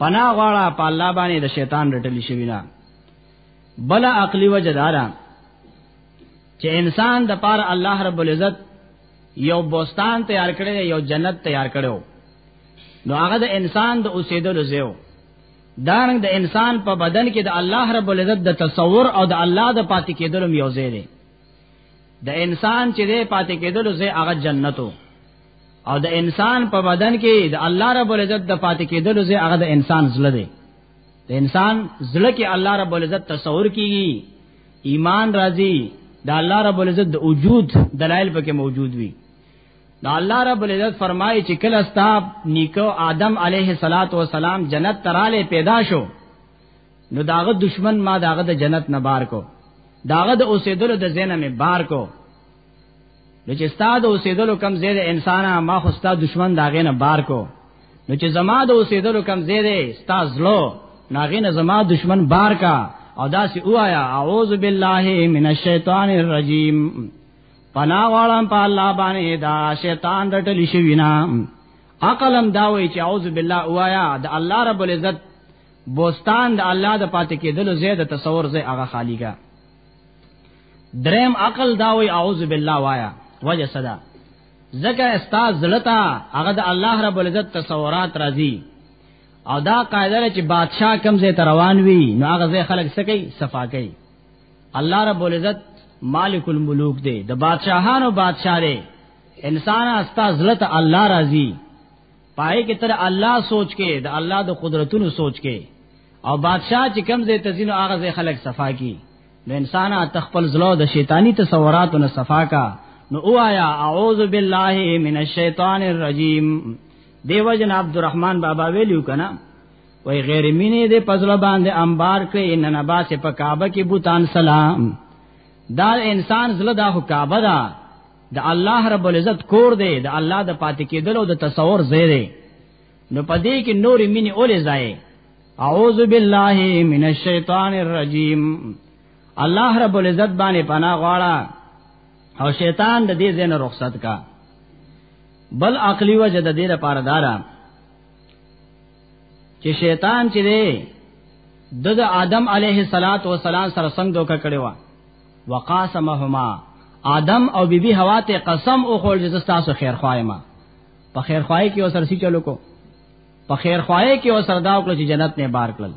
پناه غواړه په الله باندې د شیطان رټلی شوی نه بل عقلی وجدارا چې انسان د پاره الله رب العزت یو بوستان تیار کړی یو جنت تیار کړو نو هغه د انسان د اوسېدلو ځای دارنګ د انسان په بدن کې د الله رب العزت د تصور او د الله د پاتې کېدلو یو ځای دی د انسان چې د پاتې کېدلو ځای هغه جنتو او د انسان په بدن کې د الله رب العزت د پاتې کېدلو ځای هغه د انسان زړه دی د انسان زړه کې الله رب العزت تصور کیږي ایمان راځي دا الله رب العزت د وجود دلایل پکې موجود وي دا الله رب العزت فرمایي چې کله ستاب نیکو آدم علیه الصلاۃ والسلام جنت تراله پیدا شو نو داغه دشمن ما داغه د جنت نه بار کو داغه د اوسېدلو د زینه مې بار کو نو چې ستاد اوسېدلو کم زید انسان ما خو ستاد دشمن داغه نه بار کو نو چې زما د اوسېدلو کم زید ستاد زلو ناغه نه زما دشمن بار کا او دا سی اوایا اعوذ بالله من الشیطان الرجیم پنا غړم په الله باندې دا شیطان رټل شي وینا عقلم دا وی چې اعوذ بالله اوایا د الله رب العزت بوستان د الله د پاتې کېدلو زید تصور زې هغه خالی کا دریم عقل دا وی اعوذ بالله وایا وجه صدا زکه استاد زلتا هغه د الله رب العزت تصورات راځي او دا قاعده چې بادشاہ کم زه روان وي نو هغه زه خلق سکی صفا کوي الله رب العزت مالک الملوک دی د بادشاہانو بادشاہ دی انسان استا زلت الله راضي پای کې تر الله سوچ کې د الله د قدرتونو سوچ کې او بادشاہ چې کم زې تزینو هغه زې خلق صفا کی نو انسان تخپل زلو د شیطانی تصوراتو نه صفا کا نو اوایا اعوذ بالله من الشیطان الرجیم دیو جن عبدالرحمن بابا ویلو کنا وای غیر مینه دې پزله باندې انبار کړې ان نه باسه په کعبه کې بوتان سلام دا انسان زله دا کعبه دا د الله رب العزت کور دی د الله د پاتې کېدل او د تصور ځای دی نو پدې کې نور مینې اولې ځای اعوذ بالله من الشیطان الرجیم الله رب العزت باندې پناه غواړه او شیطان د دې زنه رخصت کا بل عقلی وجه د دې لپاره دارا چې شیطان چې دی د آدم علیه الصلاۃ والسلام سره څنګه دوکه کړی و وقاسمهما آدم او بیبي بی حوا ته قسم او خور چې تاسو خیر خوایم په خیر خوای کې اوسر سی چلو کو په خیر خوای کې اوسر دا وکړو چې جنت نه بار کړل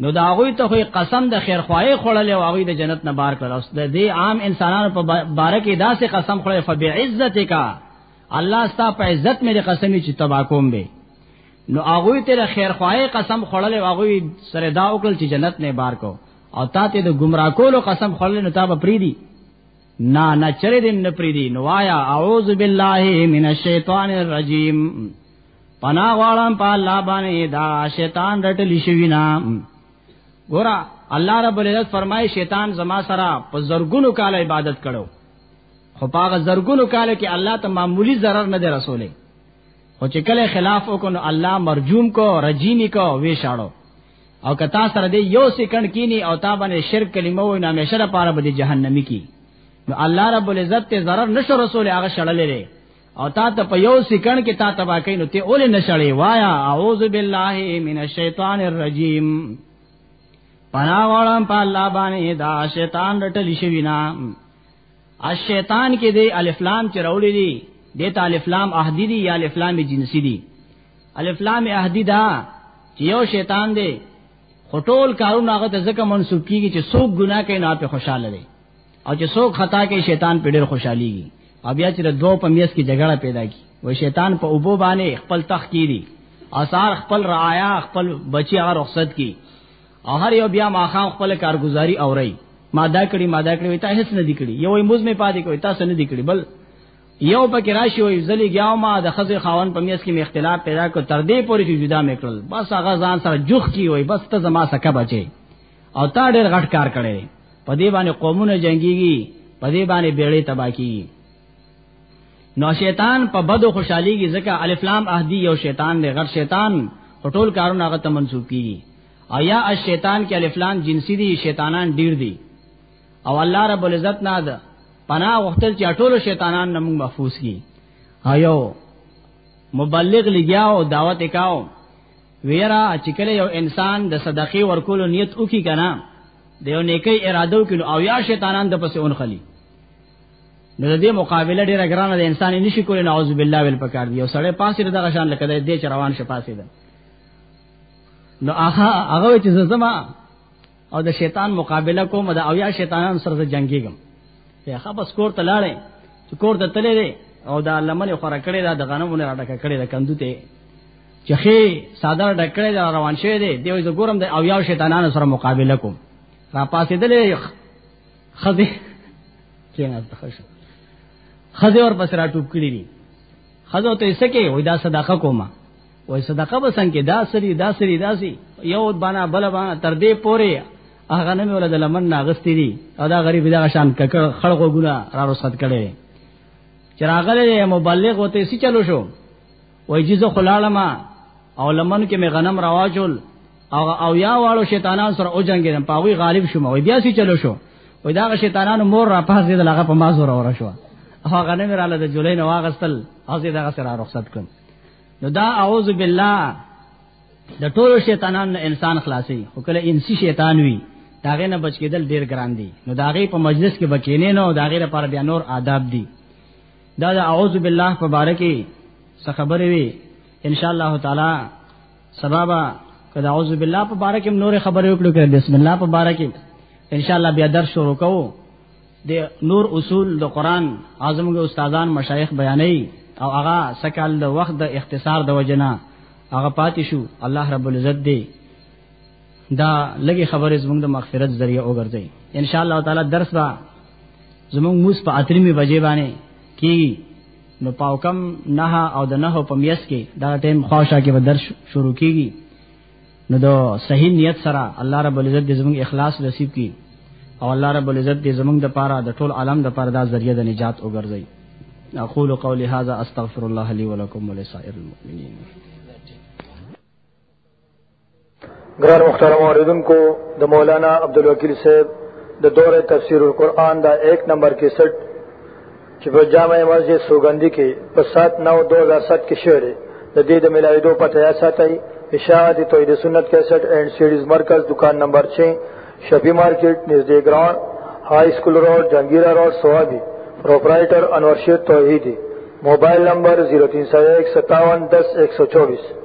نو دا غوی ته خو قسم د خیر خوای خړل او غوی د جنت نه بار کړل اوس د دې عام انسانانو په باره کې داسې قسم خړل فبعزتک الله ستا په عزت مې قسم چې تبا کوم به نو هغه ته خیر خوای قسم خړل او هغه سره دا وکړل چې جنت نه بار کو او تا ته د گمراه کولو قسم خورل نو تا به پریدي نا نا چرې دې نه پریدي نو وایا اعوذ بالله من الشیطان الرجیم پنا غواړم په الله باندې دا شیطان رټل شي نه ګورا الله رب العزت فرمای شیطان زما سره په زرګونو کال عبادت کړو خو پاغه زرګونو کال کې الله ته معمولی zarar نه دی رسولې خو چې کله خلاف وکړو الله مرجوم کو رجیمی کو وی شاړو او کتا سره دی یو سکند کینی او تا باندې شرک کلمه وای نه همیشه را پاره به جهنمی کی نو الله رب العزت ته zarar نشو رسول هغه شړلې او تا ته په یو سکند کې تا تبا کین نو ته اول نشړې وایا اعوذ بالله من الشیطان الرجیم پناوالم په الله باندې دا شیطان رټل شوی نه الشیطان کې دی الف لام چې راوړي دي د الف لام احدی دي یا الف لام جنسی دي الف لام احدی دا چې یو شیطان دی خټول کارونه هغه ته ځکه منسوب کیږي چې څوک ګناه کوي نه په خوشاله دی او چې څوک خطا کوي شیطان په ډېر خوشحاليږي او بیا چې د دوه په میس کې جګړه پیدا کی و شیطان په اوبو باندې خپل تخ کیری اثار خپل رعایا خپل بچی هغه رخصت کی او هر یو بیا ماخام خپل کارګزاري اوري ما دا کړی ما دا کړی وای ته هیڅ نه دی کړی یو موز می پاتې کوي تاسو نه دی کړی بل یو پکې راشي وای زلی ګیاو ما د خزه خاون په میس کې می اختلاف پیدا کو تر دې پورې چې جدا میکړل بس هغه ځان سره جوخ کی وای بس ته زما سکه بچي او تا ډېر غټ کار کړی په دې باندې قومونه جنگيږي په دې باندې بیړې تباکی نو شیطان په بدو خوشحاليږي ځکه الف لام اهدی یو شیطان دی غر شیطان ټول کارونه هغه ته منسوب کیږي او یا الشیطان کې الف لام جنسی دي شیطانان ډیر دي او الله رب العزت نه ده پناه وختل چې ټول شیطانان نه موږ محفوظ کی هيو مبلغ لګیاو دعوت وکاو ویرا چې کله یو انسان د صدقې ورکولو نیت وکي کنه د یو نیکی اراده وکړي او یا شیطانان د پسې اونخلي نو د دې مقابله ډیره ګرانه ده انسان نشي کولای نعوذ بالله ول پکار دی او سړی پاسې دغه شان لکه د دې روان شه پاسې ده نو هغه هغه چې زما او د شیطان مقابله کوم د اویا شیطانان سره جنگيږم ته هغه بس کور ته لاړې چې کور ته تللې دی او دا لمن خورا کړې دا د غنمونه را ډکه کړې دا کندو ته چې خې ساده ډکړې دا روان شوی دی دیو زه ګورم د اویا شیطانان سره مقابله کوم را پاسې دلې خزه کیناست خشه خزه اور پس را ټوب کړی دي خزه ته سکه وای دا صدقه کوما وای صدقه بسنګ کې دا سری دا سری دا سی یو بانا بل بانا تر دې پوره هغه نه مولا د لمن ناغستی دي او دا غریب دا شان ککړ خلقو ګنا را رسد کړي چراغله مبلغ وته سی چلو شو وای جزه خلاله ما او لمن کې مې غنم رواجول او او یا والو شیطانان سره او جنگیدم پاوی غالب شوم وای بیا سي چلو شو وای دا شیطانانو مور را پاس دي لغه په ما زور اور شو هغه غنم رااله د جولای نو واغستل او زه دغه سره رخصت کړم نو دا اعوذ بالله د ټولو شیطانان نه انسان خلاصي خو کله انسی شیطان وي داغه نه بچ کېدل ډیر ګران دي نو داغه په مجلس کې بکینې نه او داغه لپاره بیا نور آداب دي دا د اعوذ بالله په باره کې څه خبرې وي ان شاء الله تعالی سبابا کدا اعوذ بالله په باره کې نور خبرې وکړو کړه بسم الله په باره کې ان شاء الله بیا درس شروع کوو د نور اصول د قران اعظم کې استادان مشایخ بیانې او هغه سکال د وخت د اختصار د وجنه هغه پاتې شو الله رب العزت دی دا لګي خبرې زموږ د مغفرت ذریعہ وګرځي ان شاء الله تعالی درس با زموږ موس په اتریمه بجې باندې کی نو پاوکم نه او د نه په میس کې دا ټیم خواشه کې به درس شروع کیږي نو دا صحیح نیت سره الله رب العزت دې زموږ اخلاص نصیب کړي او الله رب العزت دې زموږ د پاره د ټول عالم د پاره دا ذریعہ د نجات وګرځي اقول قولی هذا استغفر الله لي ولكم ولسائر المؤمنين
گران مختار موردن کو د مولانا عبدالوکیل صاحب د دور تفسیر القرآن دا ایک نمبر کی سٹ چې په جامع مسجد سوګندی کې په 7 9 2007 کې شعر د دې د ملاویدو پته یا ساتي اشاعت توحید سنت 61 اینڈ سیریز مرکز دکان نمبر 6 شفی مارکیٹ نزدې ګراوند های سکول روډ جنگیرا روډ سوابي پرپرایټر انور شیر توحیدی موبایل نمبر 03015710124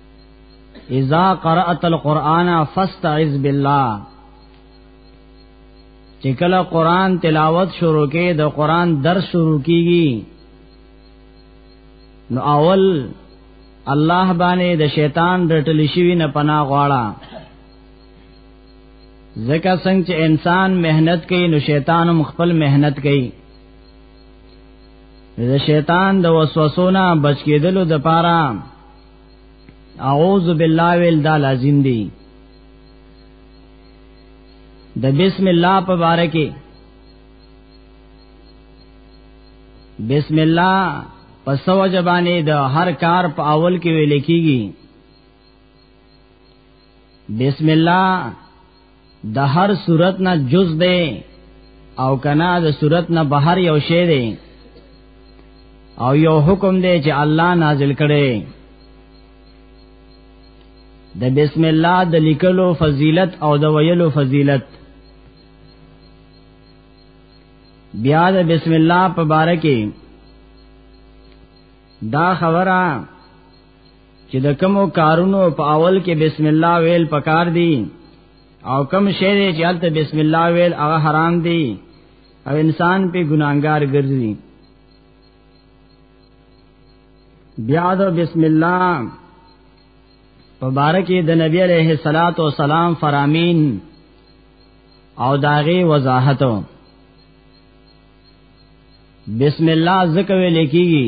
اذا قرات القرآن فاستعذ بالله چې کله قرآن تلاوت شروع کې د قرآن درس شروع کیږي نو اول الله باندې د شیطان رټل شوی نه پناه غواړه ځکه څنګه چې انسان مهنت کوي نو شیطان هم خپل مهنت کوي د شیطان د وسوسو نه بچ کېدلو د پاره اعوذ بالله ویل دا لازم دی د بسم الله په باره کې بسم الله پس وجبانه د هر کار په اول کې ویل کیږي بسم الله د هر صورت نه جز دی او کنا د صورت نه بهر یو شی دی او یو حکم دی چې الله نازل کړي د بسم الله د لیکلو فضیلت او د ویلو فضیلت بیا د بسم الله په باره کې دا خبره چې د کوم کارونو په اول کې بسم الله ویل پکار دی او کوم شی دی چې الته بسم الله ویل هغه حرام دی او انسان په ګناګار ګرځي بیا د بسم الله په بارکه د نبی عليه الصلاه والسلام فرامین او داغه وضاحت بسم الله ذکر ویل کیږي